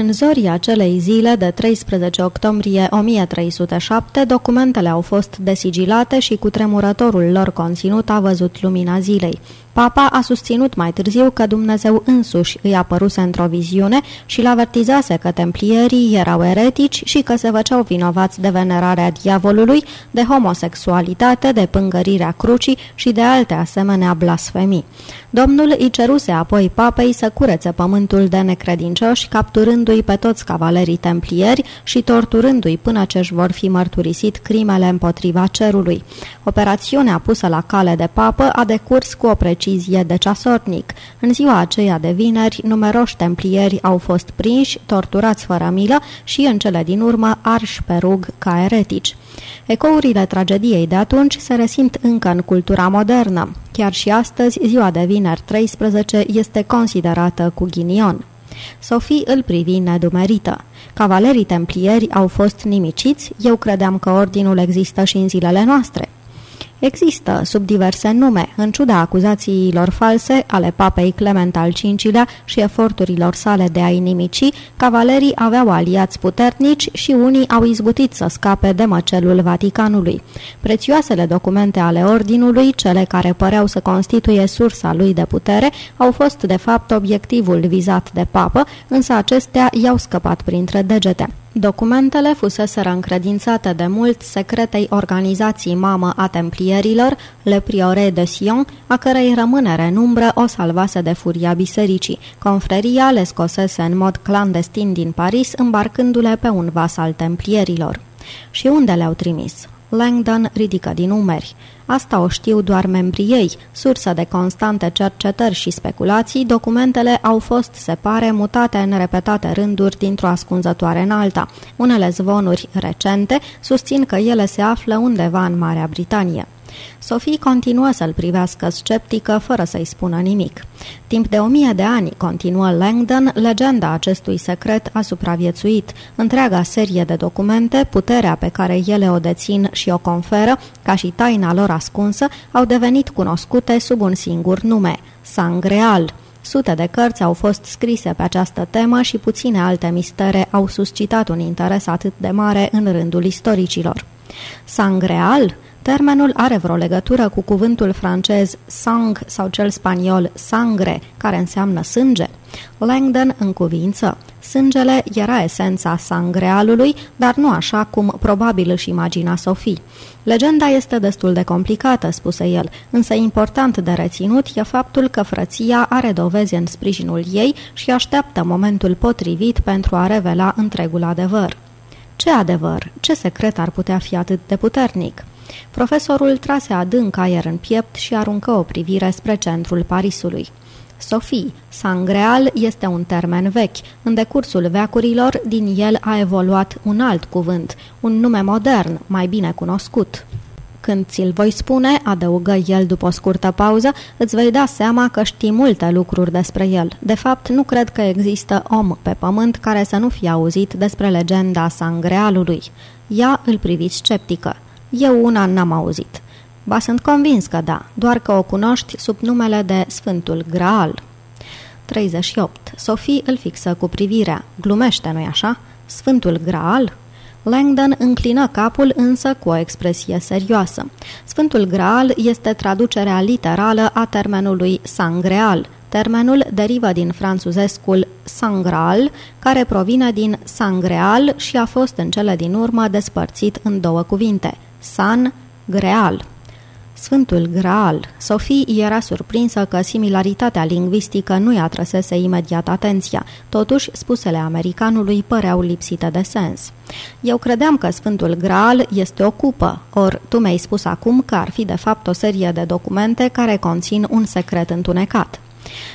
În zorii acelei zile de 13 octombrie 1307, documentele au fost desigilate și cu tremurătorul lor conținut a văzut lumina zilei. Papa a susținut mai târziu că Dumnezeu însuși îi apăruse într-o viziune și l-avertizase că templierii erau eretici și că se făceau vinovați de venerarea diavolului, de homosexualitate, de pângărirea crucii și de alte asemenea blasfemii. Domnul îi ceruse apoi papei să curețe pământul de necredincioși, capturându-i pe toți cavalerii templieri și torturându-i până ce își vor fi mărturisit crimele împotriva cerului. Operațiunea pusă la cale de papă a decurs cu o precizie de ceasornic. În ziua aceea de vineri, numeroși templieri au fost prinși, torturați fără milă și în cele din urmă arși pe rug ca eretici. Ecourile tragediei de atunci se resimt încă în cultura modernă. Chiar și astăzi, ziua de vineri 13 este considerată cu ghinion. Sofie îl privi nedumerită. Cavalerii templieri au fost nimiciți, eu credeam că ordinul există și în zilele noastre. Există, sub diverse nume, în ciuda acuzațiilor false ale papei Clement al V-lea și eforturilor sale de a-i nimici, cavalerii aveau aliați puternici și unii au izbutit să scape de măcelul Vaticanului. Prețioasele documente ale ordinului, cele care păreau să constituie sursa lui de putere, au fost de fapt obiectivul vizat de papă, însă acestea i-au scăpat printre degete. Documentele fuseseră încredințate de mult secretei organizații mamă a templierilor, Le Priore de Sion, a cărei rămânere în umbră o salvase de furia bisericii. Confreria le scosese în mod clandestin din Paris, îmbarcându-le pe un vas al templierilor. Și unde le-au trimis? Langdon ridică din umeri. Asta o știu doar membrii ei. Sursă de constante cercetări și speculații, documentele au fost, se pare, mutate în repetate rânduri dintr-o ascunzătoare în alta. Unele zvonuri recente susțin că ele se află undeva în Marea Britanie. Sophie continuă să-l privească sceptică, fără să-i spună nimic. Timp de o mie de ani, continuă Langdon, legenda acestui secret a supraviețuit. Întreaga serie de documente, puterea pe care ele o dețin și o conferă, ca și taina lor ascunsă, au devenit cunoscute sub un singur nume, Sangreal. Sute de cărți au fost scrise pe această temă și puține alte mistere au suscitat un interes atât de mare în rândul istoricilor. Sangreal? Termenul are vreo legătură cu cuvântul francez sang sau cel spaniol sangre, care înseamnă sânge? Langdon în cuvință. Sângele era esența sangrealului, dar nu așa cum probabil își imagina Sophie. Legenda este destul de complicată, spuse el, însă important de reținut e faptul că frăția are dovezi în sprijinul ei și așteaptă momentul potrivit pentru a revela întregul adevăr. Ce adevăr? Ce secret ar putea fi atât de puternic? Profesorul trase adânc aer în piept și aruncă o privire spre centrul Parisului. Sofie, sangreal este un termen vechi. În decursul veacurilor, din el a evoluat un alt cuvânt, un nume modern, mai bine cunoscut. Când ți-l voi spune, adăugă el după o scurtă pauză, îți vei da seama că știi multe lucruri despre el. De fapt, nu cred că există om pe pământ care să nu fie auzit despre legenda sangrealului. Ea îl privi sceptică. Eu una n-am auzit. Ba sunt convins că da, doar că o cunoști sub numele de Sfântul Graal. 38. Sofie îl fixă cu privirea. Glumește, nu-i așa? Sfântul Graal? Langdon înclină capul însă cu o expresie serioasă. Sfântul Graal este traducerea literală a termenului sangreal. Termenul derivă din franțuzescul sangral, care provine din sangreal și a fost în cele din urmă despărțit în două cuvinte – San Greal. Sfântul Graal. Sophie era surprinsă că similaritatea lingvistică nu-i atrăsese imediat atenția. Totuși, spusele americanului păreau lipsite de sens. Eu credeam că Sfântul Graal este o cupă, or tu mi-ai spus acum că ar fi de fapt o serie de documente care conțin un secret întunecat.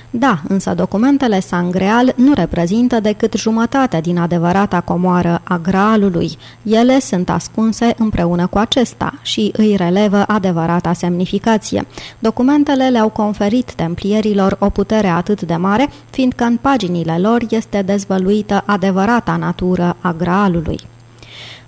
Da, însă documentele sangreal nu reprezintă decât jumătate din adevărata comoară a graalului. Ele sunt ascunse împreună cu acesta și îi relevă adevărata semnificație. Documentele le-au conferit templierilor o putere atât de mare, fiindcă în paginile lor este dezvăluită adevărata natură a graalului.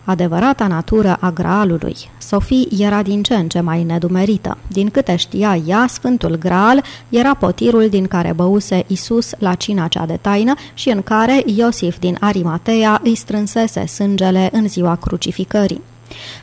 Adevărata natură a graalului. Sofie era din ce în ce mai nedumerită. Din câte știa ea, Sfântul Graal era potirul din care băuse Isus la cina cea de taină și în care Iosif din Arimatea îi strânsese sângele în ziua crucificării.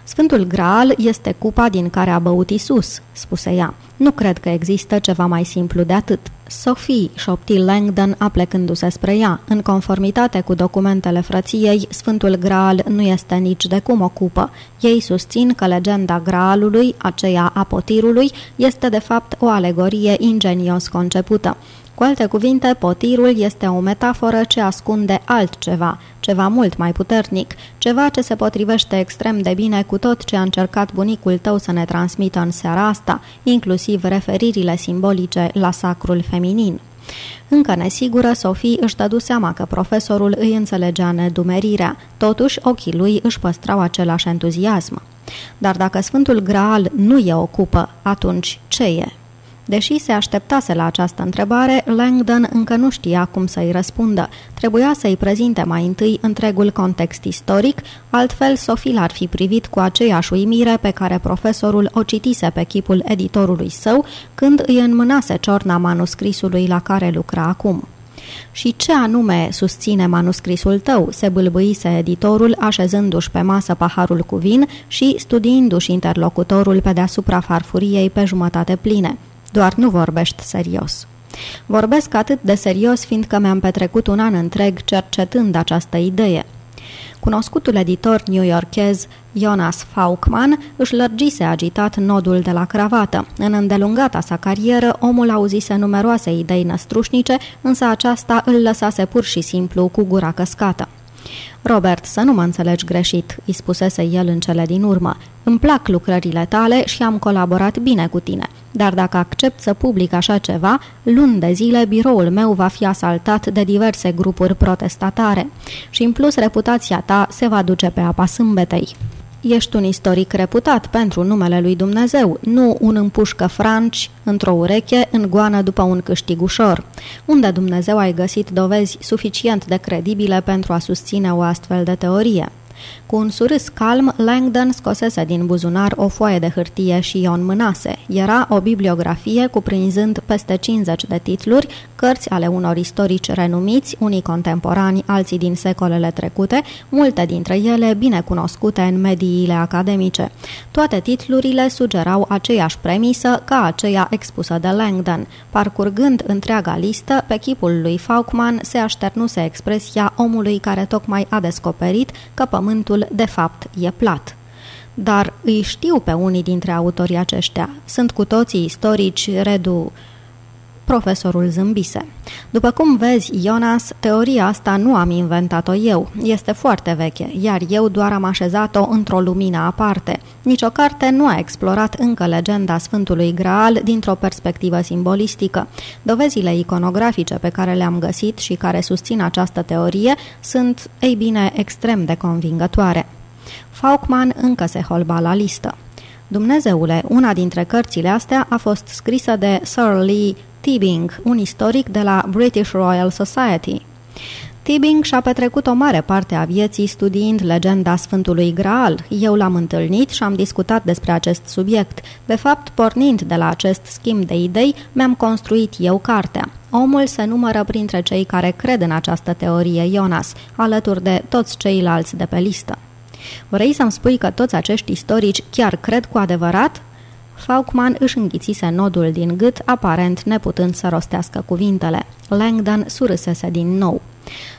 Sfântul Graal este cupa din care a băut Isus, spuse ea. Nu cred că există ceva mai simplu de atât. Sophie, șopti Langdon aplecându-se spre ea. În conformitate cu documentele frăției, Sfântul Graal nu este nici de cum o cupă. Ei susțin că legenda Graalului, aceea a potirului, este de fapt o alegorie ingenios concepută. Cu alte cuvinte, potirul este o metaforă ce ascunde altceva, ceva mult mai puternic, ceva ce se potrivește extrem de bine cu tot ce a încercat bunicul tău să ne transmită în seara asta, inclusiv referirile simbolice la sacrul feminin. Încă nesigură, Sofie își dădu seama că profesorul îi înțelegea nedumerirea, totuși ochii lui își păstrau același entuziasm. Dar dacă Sfântul Graal nu e o cupă, atunci ce e? Deși se așteptase la această întrebare, Langdon încă nu știa cum să-i răspundă. Trebuia să-i prezinte mai întâi întregul context istoric, altfel Sophie l-ar fi privit cu aceeași uimire pe care profesorul o citise pe chipul editorului său când îi înmânase ciorna manuscrisului la care lucra acum. Și ce anume susține manuscrisul tău?" se bâlbâise editorul, așezându-și pe masă paharul cu vin și studiindu-și interlocutorul pe deasupra farfuriei pe jumătate pline. Doar nu vorbești serios. Vorbesc atât de serios fiindcă mi-am petrecut un an întreg cercetând această idee. Cunoscutul editor new-yorkez Jonas Faulkman își lărgise agitat nodul de la cravată. În îndelungata sa carieră, omul auzise numeroase idei năstrușnice, însă aceasta îl lăsase pur și simplu cu gura căscată. Robert, să nu mă înțelegi greșit, îi spusese el în cele din urmă. Îmi plac lucrările tale și am colaborat bine cu tine. Dar dacă accept să public așa ceva, luni de zile biroul meu va fi asaltat de diverse grupuri protestatare. Și în plus reputația ta se va duce pe apa sâmbetei. Ești un istoric reputat pentru numele lui Dumnezeu, nu un împușcă franci într-o ureche în goană după un câștig ușor. Unde Dumnezeu ai găsit dovezi suficient de credibile pentru a susține o astfel de teorie? Cu un surâs calm, Langdon scosese din buzunar o foaie de hârtie și o înmânase. Era o bibliografie cuprinzând peste 50 de titluri, cărți ale unor istorici renumiți, unii contemporani, alții din secolele trecute, multe dintre ele bine cunoscute în mediile academice. Toate titlurile sugerau aceeași premisă ca aceea expusă de Langdon. Parcurgând întreaga listă, pe chipul lui Faulkman se așternuse expresia omului care tocmai a descoperit că pământul de fapt e plat. Dar îi știu pe unii dintre autorii aceștia. Sunt cu toții istorici redu Profesorul zâmbise. După cum vezi, Jonas, teoria asta nu am inventat-o eu. Este foarte veche, iar eu doar am așezat-o într-o lumină aparte. Nici o carte nu a explorat încă legenda Sfântului Graal dintr-o perspectivă simbolistică. Dovezile iconografice pe care le-am găsit și care susțin această teorie sunt, ei bine, extrem de convingătoare. Faulkman încă se holba la listă. Dumnezeule, una dintre cărțile astea a fost scrisă de Sir Lee Tibing, un istoric de la British Royal Society. Tibing și-a petrecut o mare parte a vieții studiind legenda Sfântului Graal. Eu l-am întâlnit și am discutat despre acest subiect. De fapt, pornind de la acest schimb de idei, mi-am construit eu cartea. Omul se numără printre cei care cred în această teorie Jonas, alături de toți ceilalți de pe listă. Vrei să-mi spui că toți acești istorici chiar cred cu adevărat? Faulkman își înghițise nodul din gât, aparent neputând să rostească cuvintele. Langdon surâsese din nou.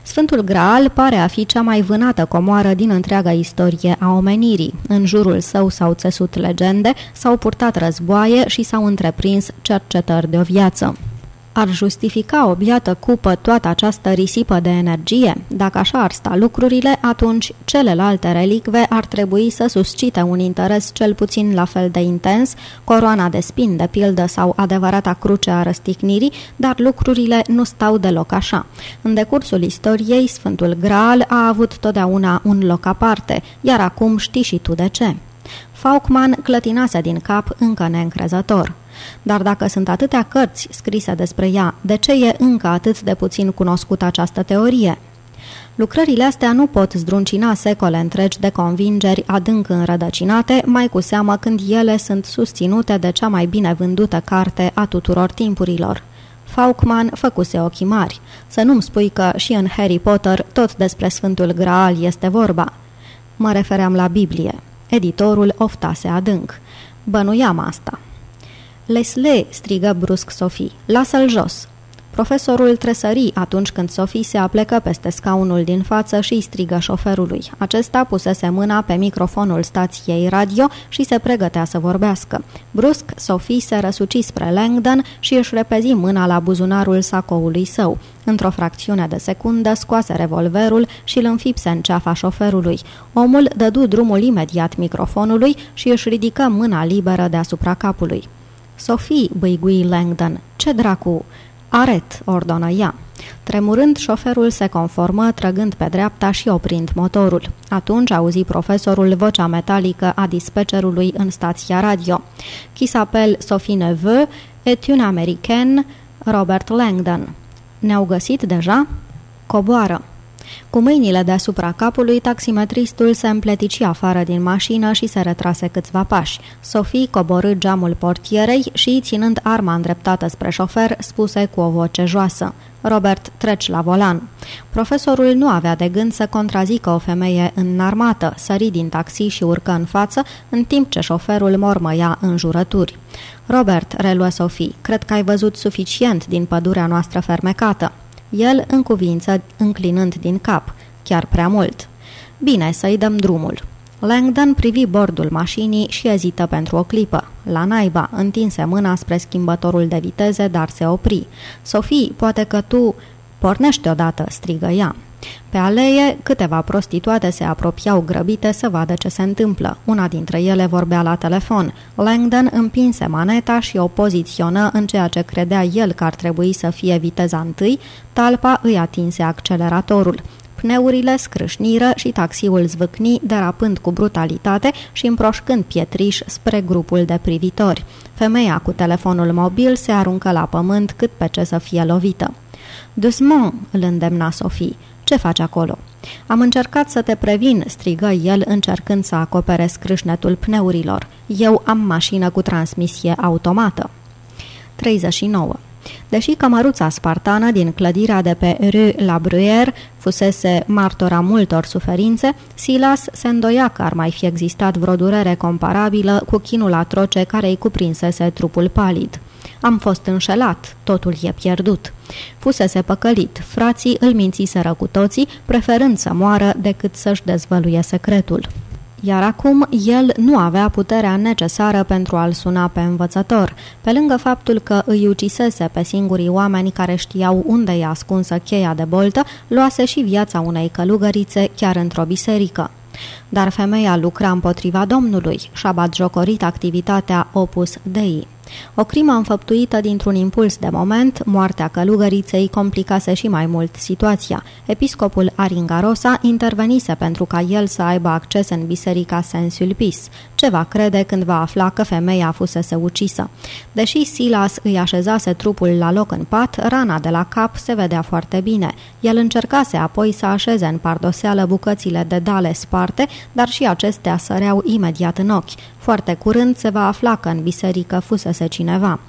Sfântul Graal pare a fi cea mai vânată comoară din întreaga istorie a omenirii. În jurul său s-au țesut legende, s-au purtat războaie și s-au întreprins cercetări de o viață. Ar justifica o biată cupă toată această risipă de energie? Dacă așa ar sta lucrurile, atunci celelalte relicve ar trebui să suscite un interes cel puțin la fel de intens, coroana de spin, de pildă sau adevărata cruce a răstignirii, dar lucrurile nu stau deloc așa. În decursul istoriei, Sfântul Graal a avut totdeauna un loc aparte, iar acum știi și tu de ce. Faulkman clătinase din cap încă neîncrezător. Dar dacă sunt atâtea cărți scrise despre ea, de ce e încă atât de puțin cunoscută această teorie? Lucrările astea nu pot zdruncina secole întregi de convingeri adânc înrădăcinate, mai cu seamă când ele sunt susținute de cea mai bine vândută carte a tuturor timpurilor. Faulkman făcuse ochii mari. Să nu-mi spui că și în Harry Potter tot despre Sfântul Graal este vorba. Mă refeream la Biblie. Editorul oftase adânc. Bănuiam asta. Leslie, strigă brusc Sophie, lasă-l jos. Profesorul tresări atunci când Sophie se aplecă peste scaunul din față și îi strigă șoferului. Acesta pusese mâna pe microfonul stației radio și se pregătea să vorbească. Brusc, Sophie se răsuci spre Langdon și își repezi mâna la buzunarul sacoului său. Într-o fracțiune de secundă scoase revolverul și îl înfipse în ceafa șoferului. Omul dădu drumul imediat microfonului și își ridică mâna liberă deasupra capului. Sophie, băigui Langdon, ce dracu... Aret, ordonă ea. Tremurând, șoferul se conformă, trăgând pe dreapta și oprind motorul. Atunci auzi profesorul vocea metalică a dispecerului în stația radio. Qui s'appelle Sophie Neveu est une américaine, Robert Langdon. Ne-au găsit deja? Coboară. Cu mâinile deasupra capului, taximetristul se împletici afară din mașină și se retrase câțiva pași. Sophie coborâ geamul portierei și, ținând arma îndreptată spre șofer, spuse cu o voce joasă. Robert, treci la volan. Profesorul nu avea de gând să contrazică o femeie înarmată, sări din taxi și urcă în față, în timp ce șoferul mormăia în jurături. Robert, reluă Sophie, cred că ai văzut suficient din pădurea noastră fermecată. El în cuvință, înclinând din cap, chiar prea mult. Bine, să-i dăm drumul. Langdon privi bordul mașinii și ezită pentru o clipă. La naiba, întinse mâna spre schimbătorul de viteze, dar se opri. Sofie, poate că tu... Pornește odată, strigă ea. Pe alee, câteva prostituate se apropiau grăbite să vadă ce se întâmplă. Una dintre ele vorbea la telefon. Langdon împinse maneta și o poziționă în ceea ce credea el că ar trebui să fie viteza întâi, talpa îi atinse acceleratorul. Pneurile scrâșniră și taxiul zvâcni, derapând cu brutalitate și împroșcând pietriș spre grupul de privitori. Femeia cu telefonul mobil se aruncă la pământ cât pe ce să fie lovită. Doucement, îl îndemna Sofie. Ce faci acolo?" Am încercat să te previn," strigă el încercând să acopere scrâșnetul pneurilor. Eu am mașină cu transmisie automată." 39. Deși cămăruța spartană din clădirea de pe Rue La Bruyère fusese martora multor suferințe, Silas se îndoia că ar mai fi existat vreo durere comparabilă cu chinul atroce care îi cuprinsese trupul palid. Am fost înșelat, totul e pierdut. Fusese păcălit, frații îl mințiseră cu toții, preferând să moară decât să-și dezvăluie secretul. Iar acum el nu avea puterea necesară pentru a-l suna pe învățător, pe lângă faptul că îi ucisese pe singurii oameni care știau unde e ascunsă cheia de boltă, luase și viața unei călugărițe chiar într-o biserică. Dar femeia lucra împotriva Domnului și-a batjocorit activitatea Opus Dei. O crimă înfăptuită dintr-un impuls de moment, moartea călugăriței complicase și mai mult situația. Episcopul Aringarosa intervenise pentru ca el să aibă acces în biserica Saint-Sulpice. Ce va crede când va afla că femeia fusese ucisă? Deși Silas îi așezase trupul la loc în pat, rana de la cap se vedea foarte bine. El încercase apoi să așeze în pardoseală bucățile de dale sparte, dar și acestea săreau imediat în ochi. Foarte curând se va afla că în biserică fusese cineva.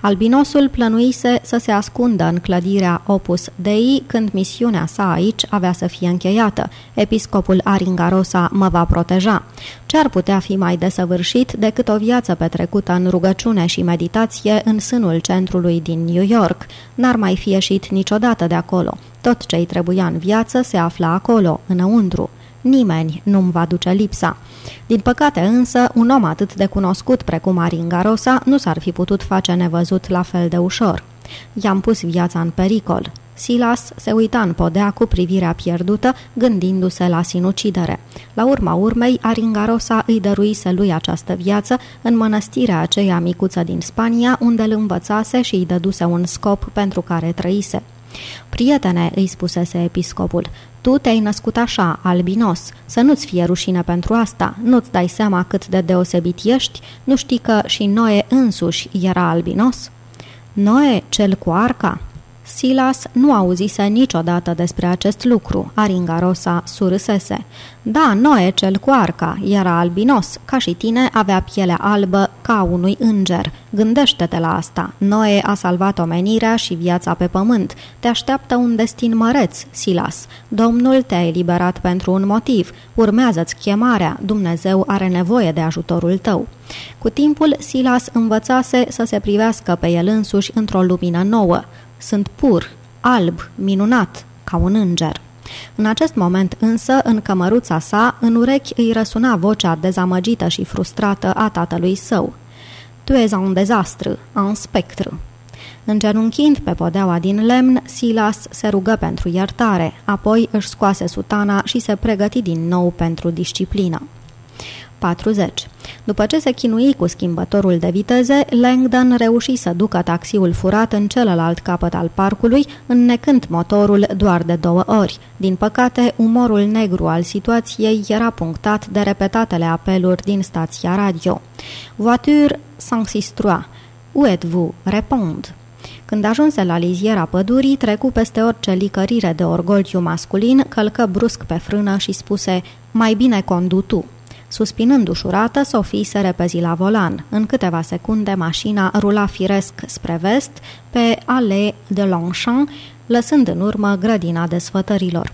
Albinosul plănuise să se ascundă în clădirea Opus Dei când misiunea sa aici avea să fie încheiată. Episcopul Aringarosa mă va proteja. Ce ar putea fi mai desăvârșit decât o viață petrecută în rugăciune și meditație în sânul centrului din New York? N-ar mai fi ieșit niciodată de acolo. Tot ce-i trebuia în viață se afla acolo, înăuntru. Nimeni nu-mi va duce lipsa. Din păcate însă, un om atât de cunoscut precum Aringarosa nu s-ar fi putut face nevăzut la fel de ușor. I-am pus viața în pericol. Silas se uita în podea cu privirea pierdută, gândindu-se la sinucidere. La urma urmei, Aringarosa îi dăruise lui această viață în mănăstirea aceea micuță din Spania, unde îl învățase și îi dăduse un scop pentru care trăise. Prietene, îi spusese episcopul, tu te-ai născut așa, albinos, să nu-ți fie rușine pentru asta, nu-ți dai seama cât de deosebit ești, nu știi că și Noe însuși era albinos? Noe, cel cu arca? Silas nu auzise niciodată despre acest lucru. Aringarosa surâsese. Da, Noe, cel cu arca, era albinos. Ca și tine, avea pielea albă ca unui înger. Gândește-te la asta. Noe a salvat omenirea și viața pe pământ. Te așteaptă un destin măreț, Silas. Domnul te-a eliberat pentru un motiv. Urmează-ți chemarea. Dumnezeu are nevoie de ajutorul tău. Cu timpul, Silas învățase să se privească pe el însuși într-o lumină nouă. Sunt pur, alb, minunat, ca un înger. În acest moment însă, în cămăruța sa, în urechi îi răsuna vocea dezamăgită și frustrată a tatălui său. Tu es un dezastru, un spectru. Îngenunchind pe podeaua din lemn, Silas se rugă pentru iertare, apoi își scoase sutana și se pregăti din nou pentru disciplină. 40. După ce se chinui cu schimbătorul de viteze, Langdon reuși să ducă taxiul furat în celălalt capăt al parcului, înnecând motorul doar de două ori. Din păcate, umorul negru al situației era punctat de repetatele apeluri din stația radio. Voiture s'ensistrua. Où êtes-vous? Répond. Când ajunse la liziera pădurii, trecu peste orice licărire de orgoliu masculin, călcă brusc pe frână și spuse, mai bine condu tu. Suspinând ușurată, Sophie se repezi la volan. În câteva secunde, mașina rula firesc spre vest pe Ale de Longchamp, lăsând în urmă grădina desfătărilor.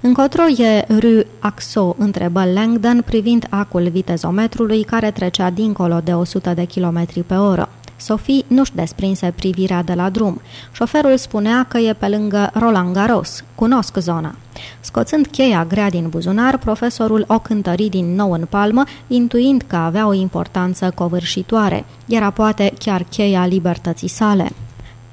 Încotro e Rue Axo, întrebă Langdon privind acul vitezometrului care trecea dincolo de 100 de km pe oră. Sophie nu-și desprinse privirea de la drum. Șoferul spunea că e pe lângă Roland Garros. Cunosc zona. Scoțând cheia grea din buzunar, profesorul o cântări din nou în palmă, intuind că avea o importanță covârșitoare. Era poate chiar cheia libertății sale.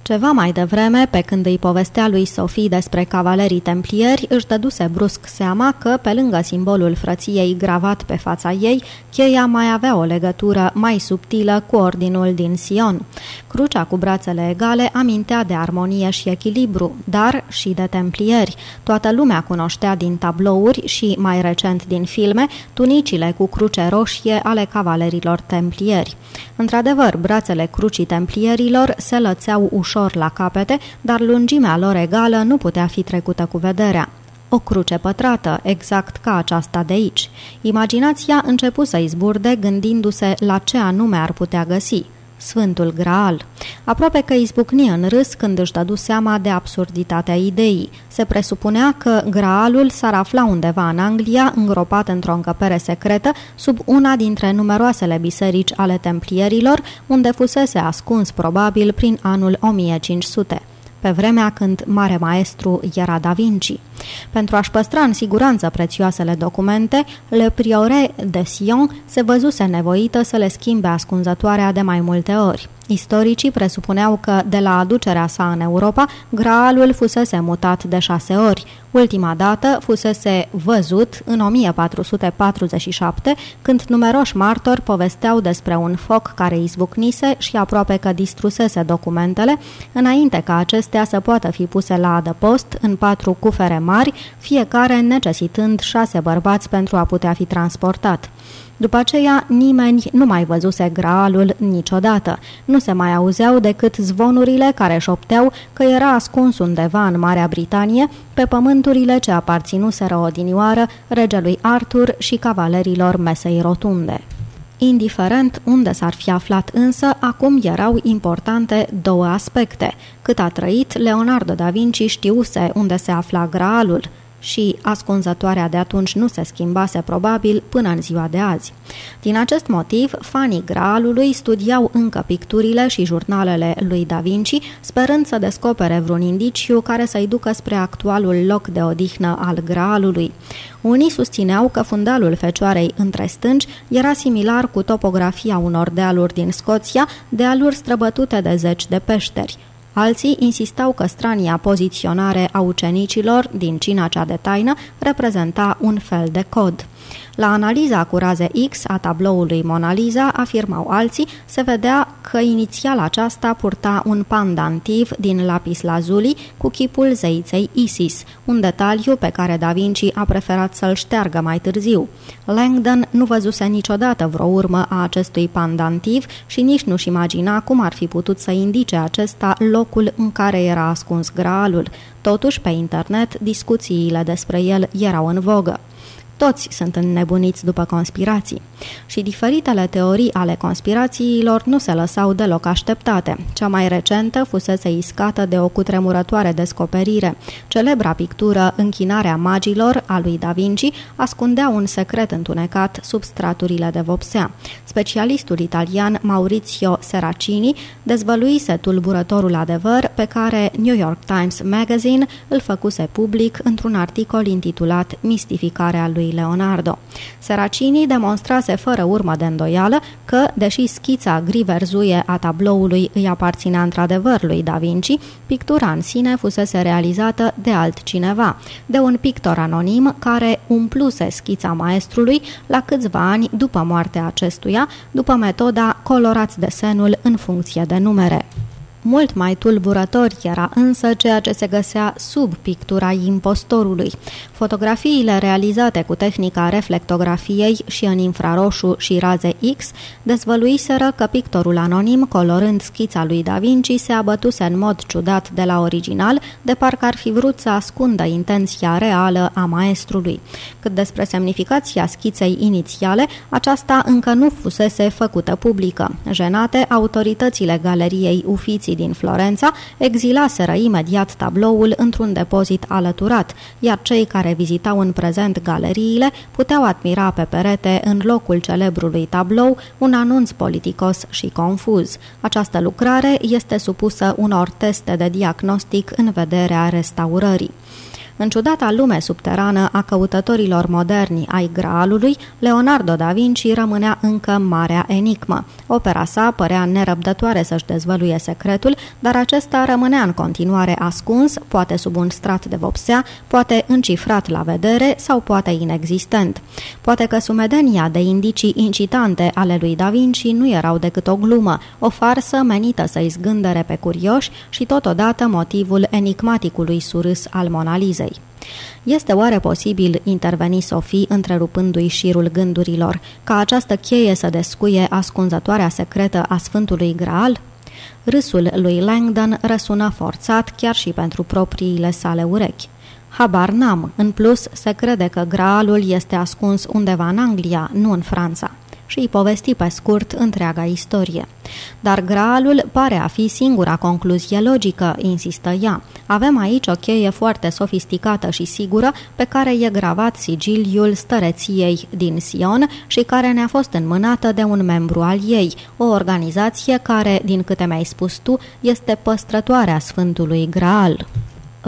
Ceva mai devreme, pe când îi povestea lui Sofie despre cavalerii templieri, își dăduse brusc seama că, pe lângă simbolul frăției gravat pe fața ei, cheia mai avea o legătură mai subtilă cu ordinul din Sion. Crucea cu brațele egale amintea de armonie și echilibru, dar și de templieri. Toată lumea cunoștea din tablouri și, mai recent din filme, tunicile cu cruce roșie ale cavalerilor templieri. Într-adevăr, brațele crucii templierilor se lățeau ușor la capete, dar lungimea lor egală nu putea fi trecută cu vederea. O cruce pătrată, exact ca aceasta de aici. Imaginația începu să izburde gândindu-se la ce anume ar putea găsi. Sfântul Graal. Aproape că izbucni în râs când își dădu seama de absurditatea ideii. Se presupunea că Graalul s-ar afla undeva în Anglia, îngropat într-o încăpere secretă, sub una dintre numeroasele biserici ale templierilor, unde fusese ascuns probabil prin anul 1500 pe vremea când mare maestru era Da Vinci. Pentru a-și păstra în siguranță prețioasele documente, Le Priore de Sion se văzuse nevoită să le schimbe ascunzătoarea de mai multe ori. Istoricii presupuneau că, de la aducerea sa în Europa, graalul fusese mutat de șase ori. Ultima dată fusese văzut în 1447, când numeroși martori povesteau despre un foc care izbucnise și aproape că distrusese documentele, înainte ca acestea să poată fi puse la adăpost în patru cufere mari, fiecare necesitând șase bărbați pentru a putea fi transportat. După aceea, nimeni nu mai văzuse graalul niciodată. Nu se mai auzeau decât zvonurile care șopteau că era ascuns undeva în Marea Britanie, pe pământurile ce aparținuseră odinioară regelui Arthur și cavalerilor mesei rotunde. Indiferent unde s-ar fi aflat însă, acum erau importante două aspecte. Cât a trăit, Leonardo da Vinci știuse unde se afla graalul – și ascunzătoarea de atunci nu se schimbase probabil până în ziua de azi. Din acest motiv, fanii Graalului studiau încă picturile și jurnalele lui Da Vinci, sperând să descopere vreun indiciu care să-i ducă spre actualul loc de odihnă al Graalului. Unii susțineau că fundalul fecioarei între stânci era similar cu topografia unor dealuri din Scoția, dealuri străbătute de zeci de peșteri. Alții insistau că strania poziționare a ucenicilor din cina cea de taină reprezenta un fel de cod. La analiza cu raze X a tabloului Mona Lisa, afirmau alții, se vedea că inițial aceasta purta un pandantiv din lapis lazuli cu chipul zeiței Isis, un detaliu pe care Da Vinci a preferat să-l șteargă mai târziu. Langdon nu văzuse niciodată vreo urmă a acestui pandantiv și nici nu-și imagina cum ar fi putut să indice acesta locul în care era ascuns graalul. Totuși, pe internet, discuțiile despre el erau în vogă. Toți sunt înnebuniți după conspirații. Și diferitele teorii ale conspirațiilor nu se lăsau deloc așteptate. Cea mai recentă fusese iscată de o cutremurătoare descoperire. Celebra pictură Închinarea magilor a lui Da Vinci ascundea un secret întunecat sub straturile de vopsea. Specialistul italian Maurizio Seracini dezvăluise tulburătorul adevăr pe care New York Times Magazine îl făcuse public într-un articol intitulat Mistificarea lui lui Leonardo. Seracini demonstrase fără urmă de îndoială că, deși schița gri-verzuie a tabloului îi aparținea într-adevăr lui Da Vinci, pictura în sine fusese realizată de altcineva, de un pictor anonim care umpluse schița maestrului la câțiva ani după moartea acestuia, după metoda colorați desenul în funcție de numere. Mult mai tulburător era însă ceea ce se găsea sub pictura impostorului. Fotografiile realizate cu tehnica reflectografiei și în infraroșu și raze X dezvăluiseră că pictorul anonim, colorând schița lui Da Vinci, se abătuse în mod ciudat de la original, de parcă ar fi vrut să ascundă intenția reală a maestrului. Cât despre semnificația schiței inițiale, aceasta încă nu fusese făcută publică. Jenate, autoritățile galeriei Ufiții din Florența exilaseră imediat tabloul într-un depozit alăturat, iar cei care vizitau în prezent galeriile puteau admira pe perete în locul celebrului tablou un anunț politicos și confuz. Această lucrare este supusă unor teste de diagnostic în vederea restaurării. În ciudata lume subterană a căutătorilor moderni ai Graalului, Leonardo da Vinci rămânea încă marea enigmă. Opera sa părea nerăbdătoare să-și dezvăluie secretul, dar acesta rămânea în continuare ascuns, poate sub un strat de vopsea, poate încifrat la vedere sau poate inexistent. Poate că sumedenia de indicii incitante ale lui Da Vinci nu erau decât o glumă, o farsă menită să-i zgândere pe curioși și totodată motivul enigmaticului surâs al Monalizei. Elizei. Este oare posibil, interveni Sofie, întrerupându-i șirul gândurilor, ca această cheie să descuie ascunzătoarea secretă a Sfântului Graal? Râsul lui Langdon răsună forțat chiar și pentru propriile sale urechi. Habar n-am. În plus, se crede că Graalul este ascuns undeva în Anglia, nu în Franța și îi povesti pe scurt întreaga istorie. Dar graalul pare a fi singura concluzie logică, insistă ea. Avem aici o cheie foarte sofisticată și sigură pe care e gravat sigiliul stăreției din Sion și care ne-a fost înmânată de un membru al ei, o organizație care, din câte mi-ai spus tu, este păstrătoarea Sfântului Graal.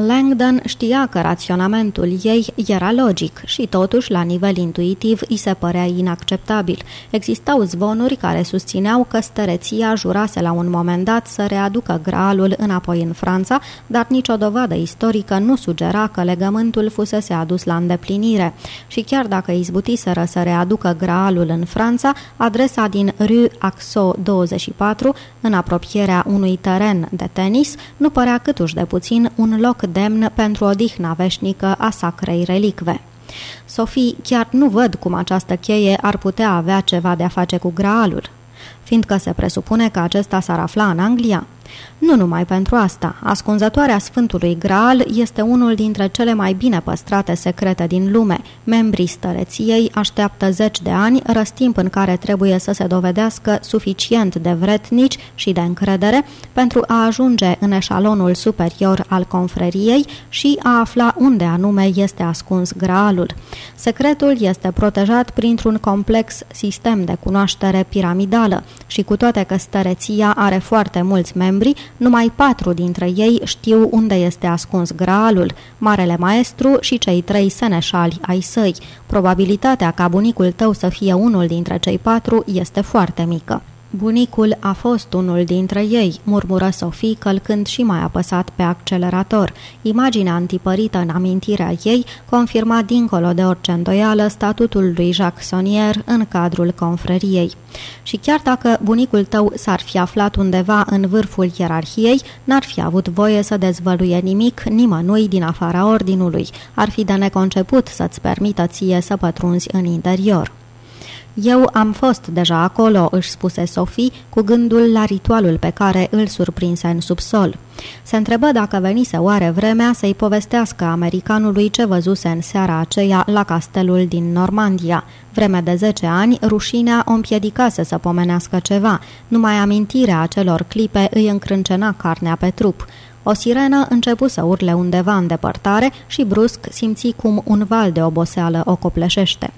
Langdon știa că raționamentul ei era logic și totuși, la nivel intuitiv, îi se părea inacceptabil. Existau zvonuri care susțineau că stăreția jurase la un moment dat să readucă graalul înapoi în Franța, dar nicio dovadă istorică nu sugera că legământul fusese adus la îndeplinire. Și chiar dacă izbutiseră să readucă graalul în Franța, adresa din Rue Axo 24, în apropierea unui teren de tenis, nu părea câtuși de puțin un loc demn pentru odihna veșnică a sacrei relicve. Sofie, chiar nu văd cum această cheie ar putea avea ceva de a face cu graalul, fiindcă se presupune că acesta s-ar afla în Anglia. Nu numai pentru asta, ascunzătoarea Sfântului Graal este unul dintre cele mai bine păstrate secrete din lume. Membrii stăreției așteaptă zeci de ani, răstimp în care trebuie să se dovedească suficient de vretnici și de încredere pentru a ajunge în eșalonul superior al confreriei și a afla unde anume este ascuns Graalul. Secretul este protejat printr-un complex sistem de cunoaștere piramidală și cu toate că stăreția are foarte mulți membri, numai patru dintre ei știu unde este ascuns graalul, Marele Maestru și cei trei seneșali ai săi. Probabilitatea ca bunicul tău să fie unul dintre cei patru este foarte mică. Bunicul a fost unul dintre ei, murmură Sophie, călcând și mai apăsat pe accelerator. Imaginea antipărită în amintirea ei confirma dincolo de orice îndoială statutul lui Jacques Sonnier în cadrul confreriei. Și chiar dacă bunicul tău s-ar fi aflat undeva în vârful ierarhiei, n-ar fi avut voie să dezvăluie nimic nimănui din afara ordinului. Ar fi de neconceput să-ți permită ție să pătrunzi în interior. Eu am fost deja acolo, își spuse Sophie, cu gândul la ritualul pe care îl surprinse în subsol. Se întrebă dacă venise oare vremea să-i povestească americanului ce văzuse în seara aceea la castelul din Normandia. Vreme de 10 ani, rușinea o împiedicase să pomenească ceva. Numai amintirea acelor clipe îi încrâncena carnea pe trup. O sirenă începu să urle undeva în depărtare și brusc simți cum un val de oboseală o copleșește.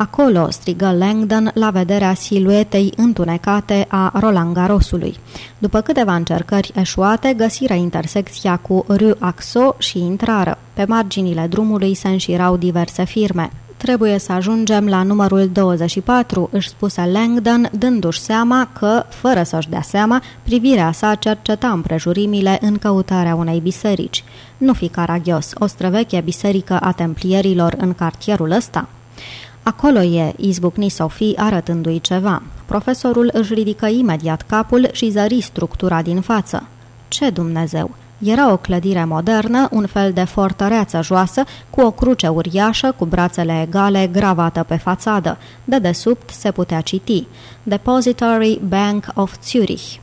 Acolo, strigă Langdon la vederea siluetei întunecate a Roland Garosului. După câteva încercări eșuate, găsiră intersecția cu Rue Axo și intrară. Pe marginile drumului se înșirau diverse firme. Trebuie să ajungem la numărul 24, își spuse Langdon, dându-și seama că, fără să-și dea seama, privirea sa cerceta împrejurimile în căutarea unei biserici. Nu fi caragios, o străveche biserică a templierilor în cartierul ăsta? Acolo e, izbucni Sofie arătându-i ceva. Profesorul își ridică imediat capul și zări structura din față. Ce Dumnezeu! Era o clădire modernă, un fel de fortăreață joasă, cu o cruce uriașă, cu brațele egale, gravată pe fațadă. De desubt se putea citi Depository Bank of Zurich.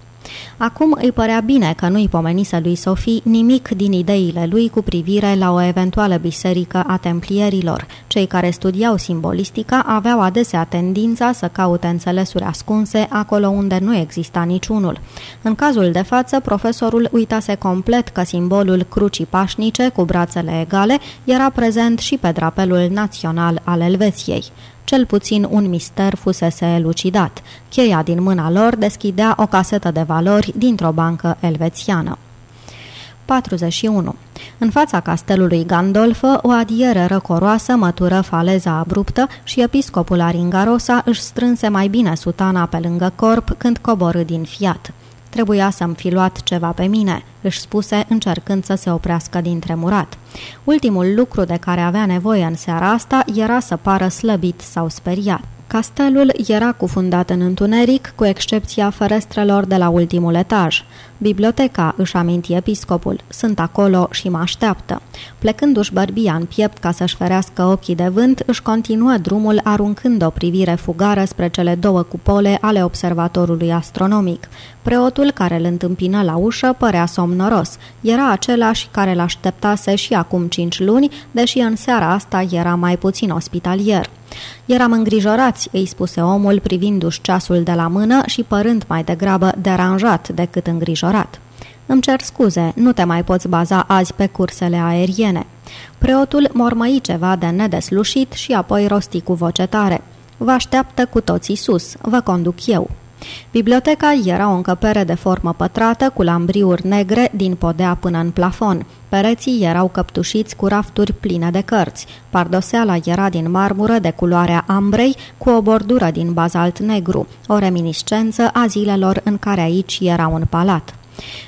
Acum îi părea bine că nu-i pomenise lui Sofie nimic din ideile lui cu privire la o eventuală biserică a templierilor. Cei care studiau simbolistica aveau adesea tendința să caute înțelesuri ascunse acolo unde nu exista niciunul. În cazul de față, profesorul uitase complet că simbolul crucii pașnice cu brațele egale era prezent și pe drapelul național al Elveției. Cel puțin un mister fusese elucidat. Cheia din mâna lor deschidea o casetă de valori dintr-o bancă elvețiană. 41. În fața castelului Gandolfă, o adiere răcoroasă mătură faleza abruptă și episcopul Aringarosa își strânse mai bine sutana pe lângă corp când coborâ din fiat. Trebuia să-mi fi luat ceva pe mine, își spuse încercând să se oprească din tremurat. Ultimul lucru de care avea nevoie în seara asta era să pară slăbit sau speriat. Castelul era cufundat în întuneric, cu excepția ferestrelor de la ultimul etaj. Biblioteca, își aminti episcopul, sunt acolo și mă așteaptă. Plecându-și bărbia în piept ca să-și ferească ochii de vânt, își continuă drumul aruncând o privire fugară spre cele două cupole ale observatorului astronomic. Preotul care îl întâmpină la ușă părea somnoros. Era același care l-așteptase și acum cinci luni, deși în seara asta era mai puțin ospitalier. Eram îngrijorați, îi spuse omul privindu-și ceasul de la mână și părând mai degrabă deranjat decât îngrijorat. Îmi cer scuze, nu te mai poți baza azi pe cursele aeriene. Preotul mormăi ceva de nedeslușit și apoi rosti cu voce tare. Vă așteaptă cu toții sus, vă conduc eu. Biblioteca era o încăpere de formă pătrată cu lambriuri negre din podea până în plafon. Pereții erau căptușiți cu rafturi pline de cărți. Pardoseala era din marmură de culoarea ambrei cu o bordură din bazalt negru, o reminiscență a zilelor în care aici era un palat.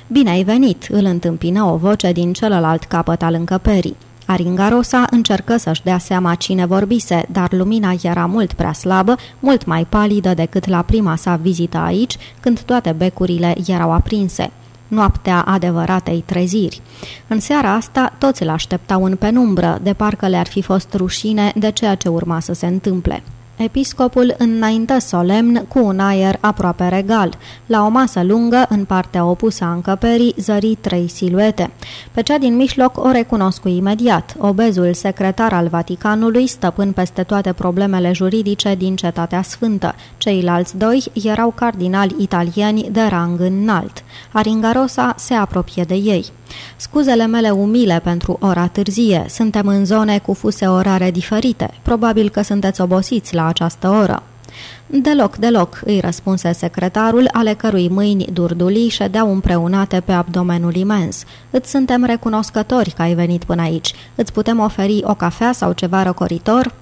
Bine ai venit!" îl întâmpină o voce din celălalt capăt al încăperii. Aringarosa încercă să-și dea seama cine vorbise, dar lumina era mult prea slabă, mult mai palidă decât la prima sa vizită aici, când toate becurile erau aprinse noaptea adevăratei treziri. În seara asta, toți îl așteptau în penumbră, de parcă le-ar fi fost rușine de ceea ce urma să se întâmple. Episcopul înaintă solemn cu un aer aproape regal. La o masă lungă, în partea opusă a încăperii, zări trei siluete. Pe cea din mijloc o recunosc imediat, obezul secretar al Vaticanului, stăpân peste toate problemele juridice din Cetatea Sfântă. Ceilalți doi erau cardinali italieni de rang înalt. Aringarosa se apropie de ei. Scuzele mele umile pentru ora târzie. Suntem în zone cu fuse orare diferite. Probabil că sunteți obosiți la această oră. Deloc, deloc, îi răspunse secretarul, ale cărui mâini durdulii ședeau împreunate pe abdomenul imens. Îți suntem recunoscători că ai venit până aici. Îți putem oferi o cafea sau ceva răcoritor?"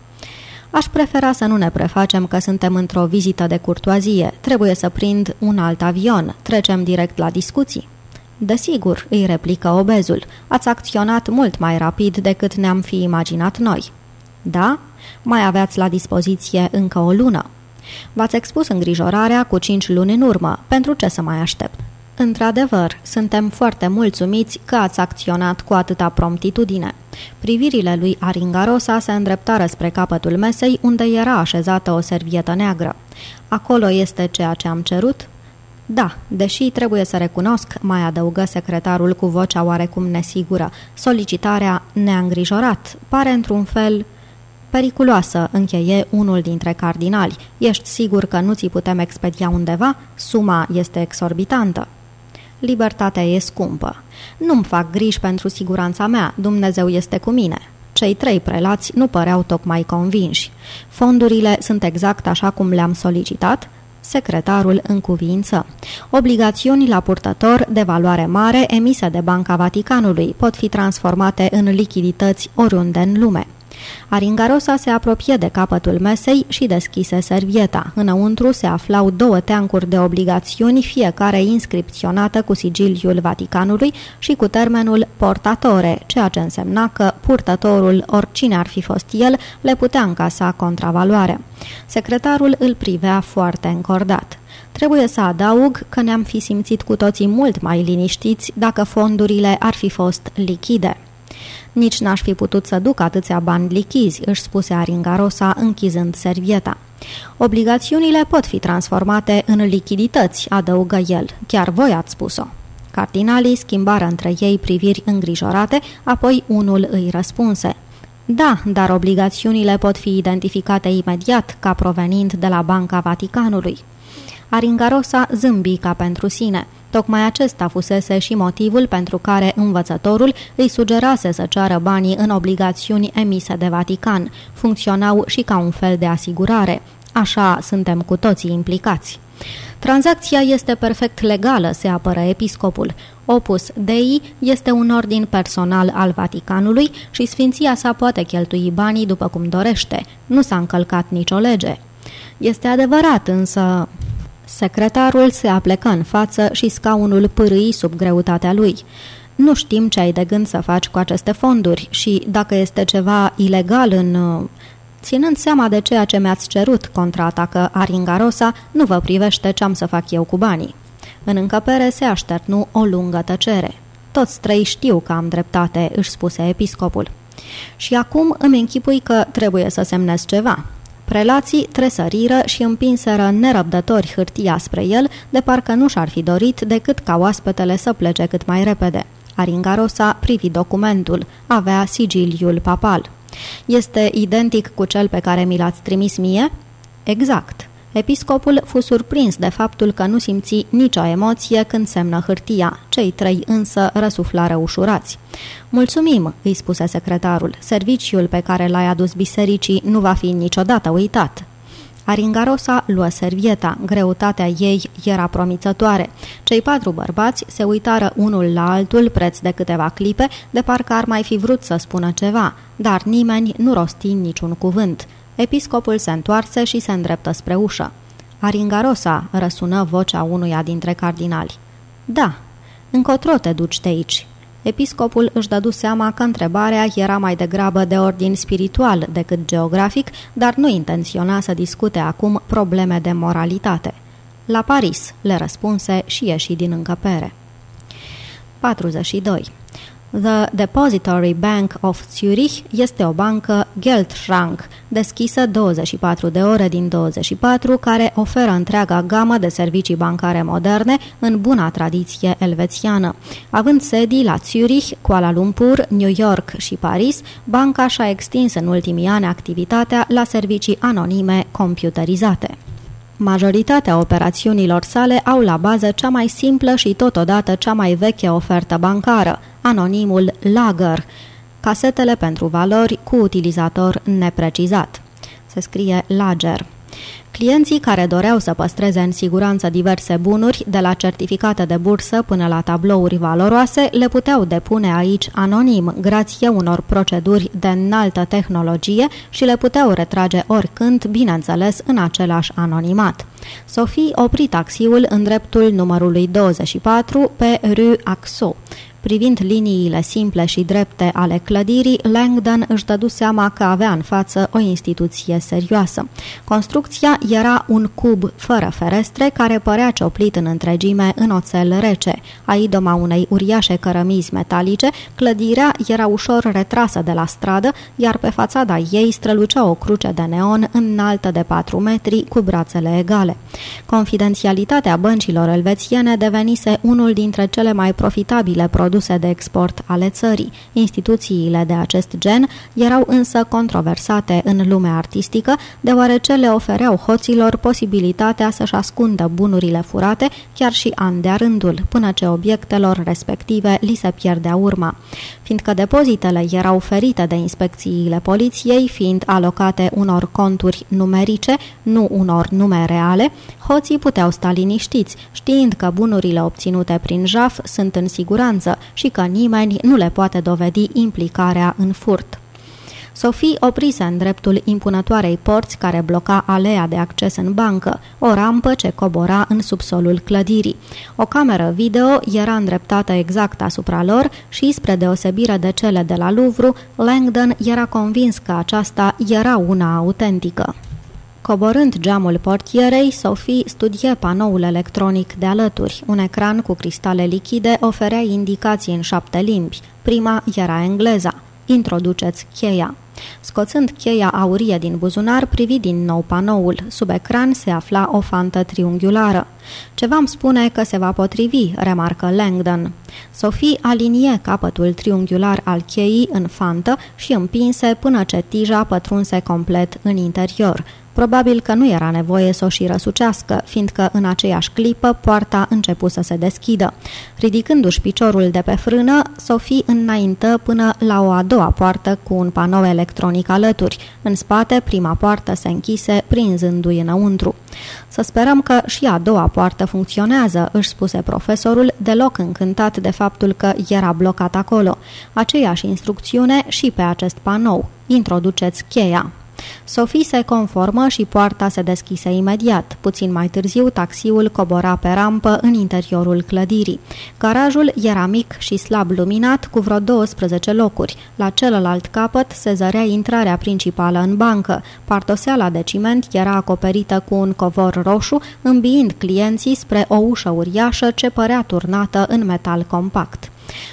Aș prefera să nu ne prefacem că suntem într-o vizită de curtoazie. Trebuie să prind un alt avion. Trecem direct la discuții. Desigur, îi replică obezul. Ați acționat mult mai rapid decât ne-am fi imaginat noi. Da? Mai aveați la dispoziție încă o lună. V-ați expus îngrijorarea cu cinci luni în urmă. Pentru ce să mai aștept? Într-adevăr, suntem foarte mulțumiți că ați acționat cu atâta promptitudine. Privirile lui Aringarosa se îndreptară spre capătul mesei, unde era așezată o servietă neagră. Acolo este ceea ce am cerut? Da, deși trebuie să recunosc, mai adăugă secretarul cu vocea oarecum nesigură. Solicitarea ne-a îngrijorat. Pare într-un fel... Periculoasă, încheie unul dintre cardinali. Ești sigur că nu ți putem expedia undeva? Suma este exorbitantă. Libertatea e scumpă. Nu-mi fac griji pentru siguranța mea, Dumnezeu este cu mine. Cei trei prelați nu păreau tocmai convinși. Fondurile sunt exact așa cum le-am solicitat? Secretarul în cuvință. Obligațiuni la purtător de valoare mare emise de Banca Vaticanului pot fi transformate în lichidități oriunde în lume. Aringarosa se apropie de capătul mesei și deschise servieta. Înăuntru se aflau două teancuri de obligațiuni, fiecare inscripționată cu sigiliul Vaticanului și cu termenul portatore, ceea ce însemna că purtătorul, oricine ar fi fost el, le putea încasa contravaloare. Secretarul îl privea foarte încordat. Trebuie să adaug că ne-am fi simțit cu toții mult mai liniștiți dacă fondurile ar fi fost lichide. Nici n-aș fi putut să duc atâția bani lichizi, își spuse Aringarosa închizând servieta. Obligațiunile pot fi transformate în lichidități, adăugă el. Chiar voi ați spus-o. Cardinalii schimbară între ei priviri îngrijorate, apoi unul îi răspunse. Da, dar obligațiunile pot fi identificate imediat ca provenind de la Banca Vaticanului. Aringarosa zâmbi ca pentru sine – Tocmai acesta fusese și motivul pentru care învățătorul îi sugerase să ceară banii în obligațiuni emise de Vatican. Funcționau și ca un fel de asigurare. Așa suntem cu toții implicați. Tranzacția este perfect legală, se apără episcopul. Opus Dei este un ordin personal al Vaticanului și sfinția sa poate cheltui banii după cum dorește. Nu s-a încălcat nicio lege. Este adevărat, însă... Secretarul se aplecă în față și scaunul pârâi sub greutatea lui. Nu știm ce ai de gând să faci cu aceste fonduri și dacă este ceva ilegal în... Uh, ținând seama de ceea ce mi-ați cerut, contraatacă Aringarosa, nu vă privește ce am să fac eu cu banii. În încăpere se așternu o lungă tăcere. Toți trei știu că am dreptate, își spuse episcopul. Și acum îmi închipui că trebuie să semnez ceva. Prelații tresăriră și împinseră nerăbdători hârtia spre el, de parcă nu și-ar fi dorit decât ca oaspetele să plece cât mai repede. Aringarosa privi documentul. Avea sigiliul papal. Este identic cu cel pe care mi l-ați trimis mie? Exact. Episcopul fu surprins de faptul că nu simți nicio emoție când semnă hârtia. Cei trei însă răsuflară ușurați. Mulțumim, îi spuse secretarul. Serviciul pe care l-ai adus bisericii nu va fi niciodată uitat. Aringarosa luă servieta, greutatea ei era promițătoare. Cei patru bărbați se uitară unul la altul preț de câteva clipe, de parcă ar mai fi vrut să spună ceva, dar nimeni nu rosti niciun cuvânt. Episcopul se întoarse și se îndreptă spre ușă. Aringarosa, răsună vocea unuia dintre cardinali. Da, încotro te duci de aici. Episcopul își dădu seama că întrebarea era mai degrabă de ordin spiritual decât geografic, dar nu intenționa să discute acum probleme de moralitate. La Paris, le răspunse și ieși din încăpere. 42. The Depository Bank of Zurich este o bancă Geldschrank, deschisă 24 de ore din 24, care oferă întreaga gamă de servicii bancare moderne în buna tradiție elvețiană. Având sedii la Zurich, Kuala Lumpur, New York și Paris, banca și-a extins în ultimii ani activitatea la servicii anonime computerizate. Majoritatea operațiunilor sale au la bază cea mai simplă și totodată cea mai veche ofertă bancară, anonimul Lager, casetele pentru valori cu utilizator neprecizat. Se scrie Lager. Clienții care doreau să păstreze în siguranță diverse bunuri, de la certificate de bursă până la tablouri valoroase, le puteau depune aici anonim, grație unor proceduri de înaltă tehnologie și le puteau retrage oricând, bineînțeles, în același anonimat. Sophie opri taxiul în dreptul numărului 24 pe Rue Axo. Privind liniile simple și drepte ale clădirii, Langdon își dădu seama că avea în față o instituție serioasă. Construcția era un cub fără ferestre care părea cioplit în întregime în oțel rece. A idoma unei uriașe cărămizi metalice, clădirea era ușor retrasă de la stradă, iar pe fațada ei strălucea o cruce de neon înaltă de 4 metri cu brațele egale. Confidențialitatea băncilor elvețiene devenise unul dintre cele mai profitabile produse produse de export ale țării. Instituțiile de acest gen erau însă controversate în lumea artistică, deoarece le ofereau hoților posibilitatea să-și ascundă bunurile furate chiar și an de rândul, până ce obiectelor respective li se pierdea urma. Fiindcă depozitele erau ferite de inspecțiile poliției, fiind alocate unor conturi numerice, nu unor nume reale, hoții puteau sta liniștiți, știind că bunurile obținute prin jaf sunt în siguranță și că nimeni nu le poate dovedi implicarea în furt. Sophie oprise în dreptul impunătoarei porți care bloca alea de acces în bancă, o rampă ce cobora în subsolul clădirii. O cameră video era îndreptată exact asupra lor și, spre deosebire de cele de la Louvre, Langdon era convins că aceasta era una autentică. Coborând geamul portierei, Sophie studie panoul electronic de alături. Un ecran cu cristale lichide oferea indicații în șapte limbi. Prima era engleza. Introduceți cheia. Scoțând cheia aurie din buzunar, privi din nou panoul. Sub ecran se afla o fantă triunghiulară. Ceva îmi spune că se va potrivi, remarcă Langdon. Sophie alinie capătul triunghiular al cheii în fantă și împinse până ce tija pătrunse complet în interior. Probabil că nu era nevoie să o și răsucească, fiindcă în aceeași clipă poarta început să se deschidă. Ridicându-și piciorul de pe frână, Sofie înaintă până la o a doua poartă cu un panou electronic alături. În spate, prima poartă se închise, prinzându-i înăuntru. Să sperăm că și a doua poartă funcționează, își spuse profesorul, deloc încântat de faptul că era blocat acolo. Aceeași instrucțiune și pe acest panou. Introduceți cheia. Sophie se conformă și poarta se deschise imediat. Puțin mai târziu, taxiul cobora pe rampă în interiorul clădirii. Garajul era mic și slab luminat, cu vreo 12 locuri. La celălalt capăt se zărea intrarea principală în bancă. Partoseala de ciment era acoperită cu un covor roșu, îmbiind clienții spre o ușă uriașă ce părea turnată în metal compact.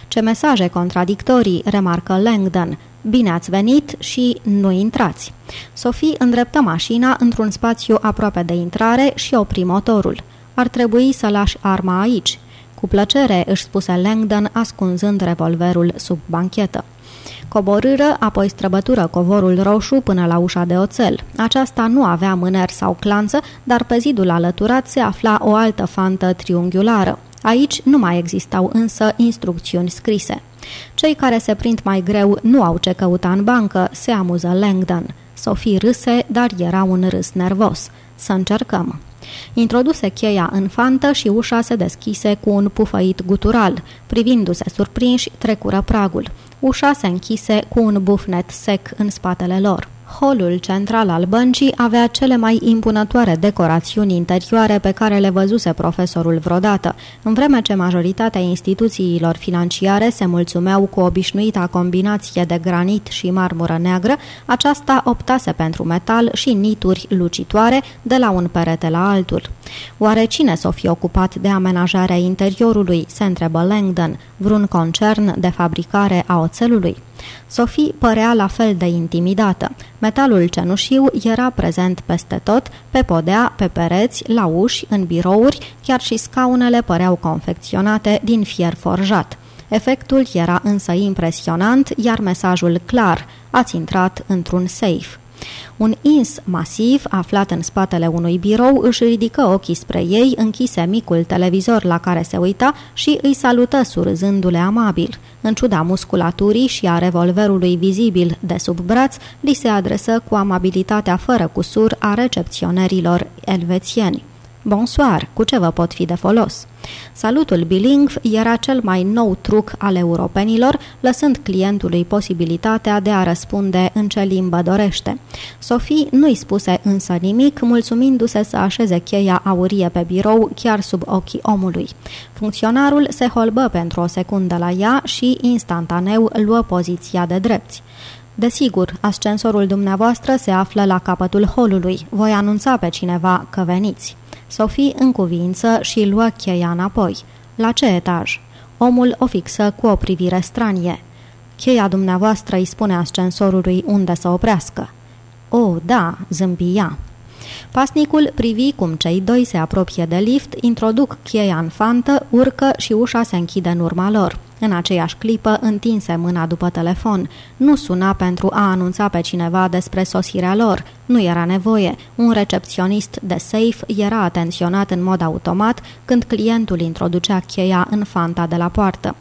Ce mesaje contradictorii, remarcă Langdon. Bine ați venit și nu intrați. Sophie îndreptă mașina într-un spațiu aproape de intrare și opri motorul. Ar trebui să lași arma aici. Cu plăcere, își spuse Langdon, ascunzând revolverul sub banchetă. Coborâră, apoi străbătură covorul roșu până la ușa de oțel. Aceasta nu avea mâner sau clanță, dar pe zidul alăturat se afla o altă fantă triunghiulară. Aici nu mai existau însă instrucțiuni scrise. Cei care se prind mai greu nu au ce căuta în bancă, se amuză Langdon. Sophie râse, dar era un râs nervos. Să încercăm. Introduse cheia în fantă și ușa se deschise cu un pufăit gutural. Privindu-se surprinși, trecură pragul. Ușa se închise cu un bufnet sec în spatele lor. Holul central al băncii avea cele mai impunătoare decorațiuni interioare pe care le văzuse profesorul vreodată, în vreme ce majoritatea instituțiilor financiare se mulțumeau cu obișnuita combinație de granit și marmură neagră, aceasta optase pentru metal și nituri lucitoare de la un perete la altul. Oare cine s-o fi ocupat de amenajarea interiorului, se întrebă Langdon, vreun concern de fabricare a oțelului? Sophie părea la fel de intimidată. Metalul cenușiu era prezent peste tot, pe podea, pe pereți, la uși, în birouri, chiar și scaunele păreau confecționate din fier forjat. Efectul era însă impresionant, iar mesajul clar, ați intrat într-un safe. Un ins masiv, aflat în spatele unui birou, își ridică ochii spre ei, închise micul televizor la care se uita și îi salută surâzându-le amabil. În ciuda musculaturii și a revolverului vizibil de sub braț, li se adresă cu amabilitatea fără cusur a recepționerilor elvețieni. Bonsoir, cu ce vă pot fi de folos? Salutul bilingv era cel mai nou truc al europenilor, lăsând clientului posibilitatea de a răspunde în ce limbă dorește. Sophie nu-i spuse însă nimic, mulțumindu-se să așeze cheia aurie pe birou chiar sub ochii omului. Funcționarul se holbă pentru o secundă la ea și instantaneu luă poziția de drepți. Desigur, ascensorul dumneavoastră se află la capătul holului. Voi anunța pe cineva că veniți. Sophie în cuvință și luă cheia înapoi. La ce etaj? Omul o fixă cu o privire stranie. Cheia dumneavoastră îi spune ascensorului unde să oprească. O, oh, da, zâmbia. Pasnicul privi cum cei doi se apropie de lift, introduc cheia în fantă, urcă și ușa se închide în urma lor. În aceeași clipă întinse mâna după telefon. Nu suna pentru a anunța pe cineva despre sosirea lor. Nu era nevoie. Un recepționist de safe era atenționat în mod automat când clientul introducea cheia în fanta de la poartă.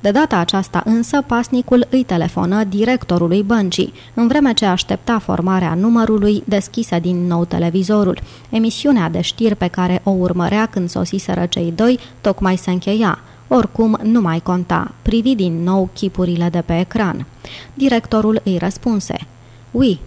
De data aceasta însă, pasnicul îi telefonă directorului băncii, în vreme ce aștepta formarea numărului, deschise din nou televizorul. Emisiunea de știri pe care o urmărea când sosiseră cei doi tocmai se încheia. Oricum, nu mai conta. Privi din nou chipurile de pe ecran. Directorul îi răspunse. Ui,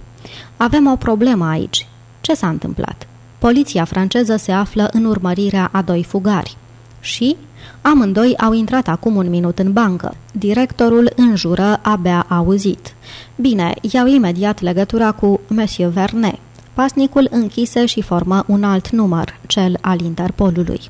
avem o problemă aici. Ce s-a întâmplat? Poliția franceză se află în urmărirea a doi fugari. Și? Amândoi au intrat acum un minut în bancă. Directorul înjură abia auzit. Bine, iau imediat legătura cu Monsieur Vernet. Pasnicul închise și formă un alt număr, cel al Interpolului.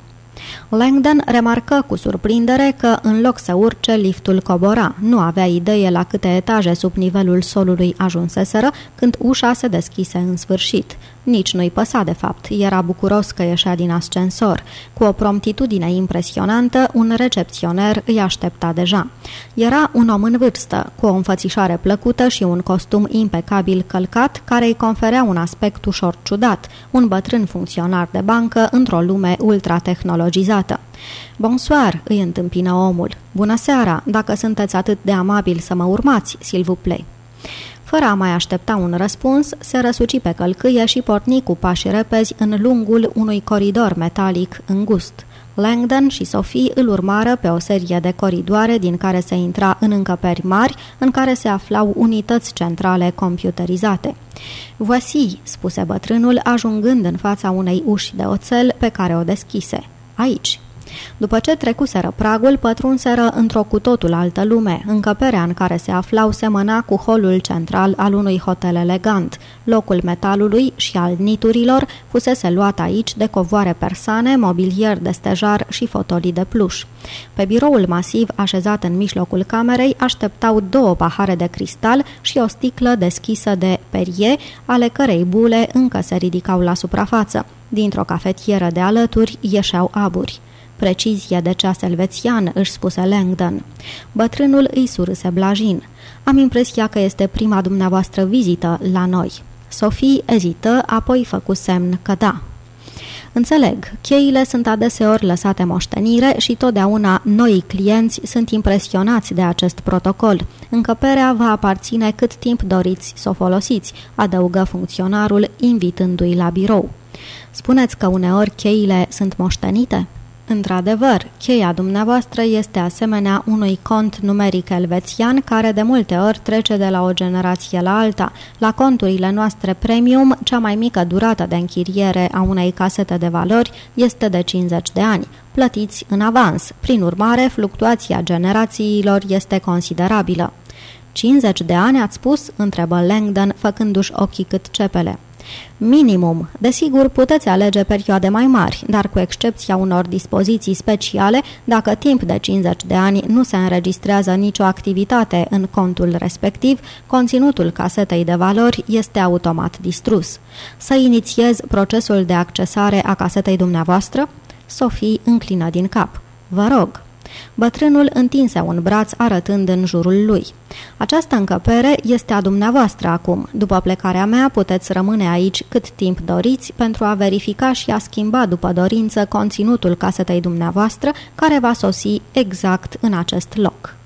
Langdon remarcă cu surprindere că, în loc să urce, liftul cobora. Nu avea idee la câte etaje sub nivelul solului ajunseseră când ușa se deschise în sfârșit. Nici nu-i păsa de fapt, era bucuros că ieșea din ascensor. Cu o promptitudine impresionantă, un recepționer îi aștepta deja. Era un om în vârstă, cu o înfățișare plăcută și un costum impecabil călcat, care îi conferea un aspect ușor ciudat, un bătrân funcționar de bancă într-o lume ultratehnologizată. Bonsoir, îi întâmpină omul. Bună seara, dacă sunteți atât de amabil să mă urmați, Silvuplei. Fără a mai aștepta un răspuns, se răsuci pe călcâie și porni cu pași repezi în lungul unui coridor metalic îngust. Langdon și Sophie îl urmară pe o serie de coridoare din care se intra în încăperi mari, în care se aflau unități centrale computerizate. Voici, spuse bătrânul, ajungând în fața unei uși de oțel pe care o deschise. Aici. După ce trecuseră pragul, pătrunseră într-o cu totul altă lume. Încăperea în care se aflau semăna cu holul central al unui hotel elegant. Locul metalului și al niturilor fusese luat aici de covoare persane, mobilier de stejar și fotolii de pluș. Pe biroul masiv așezat în mijlocul camerei așteptau două pahare de cristal și o sticlă deschisă de perie, ale cărei bule încă se ridicau la suprafață. Dintr-o cafetieră de alături ieșeau aburi. Precizie de ceas elvețian, își spuse Langdon. Bătrânul îi surâse blajin. Am impresia că este prima dumneavoastră vizită la noi. Sophie ezită, apoi făcu semn că da. Înțeleg, cheile sunt adeseori lăsate moștenire și totdeauna noi clienți sunt impresionați de acest protocol. Încăperea va aparține cât timp doriți să o folosiți, adăugă funcționarul, invitându-i la birou. Spuneți că uneori cheile sunt moștenite? Într-adevăr, cheia dumneavoastră este asemenea unui cont numeric elvețian care de multe ori trece de la o generație la alta. La conturile noastre premium, cea mai mică durată de închiriere a unei casete de valori este de 50 de ani, plătiți în avans. Prin urmare, fluctuația generațiilor este considerabilă. 50 de ani, ați spus?" întrebă Langdon, făcându-și ochii cât cepele. Minimum. Desigur, puteți alege perioade mai mari, dar cu excepția unor dispoziții speciale, dacă timp de 50 de ani nu se înregistrează nicio activitate în contul respectiv, conținutul casetei de valori este automat distrus. Să inițiez procesul de accesare a casetei dumneavoastră? Sophie înclină din cap. Vă rog. Bătrânul întinse un braț arătând în jurul lui. Această încăpere este a dumneavoastră acum. După plecarea mea puteți rămâne aici cât timp doriți pentru a verifica și a schimba după dorință conținutul casetei dumneavoastră care va sosi exact în acest loc.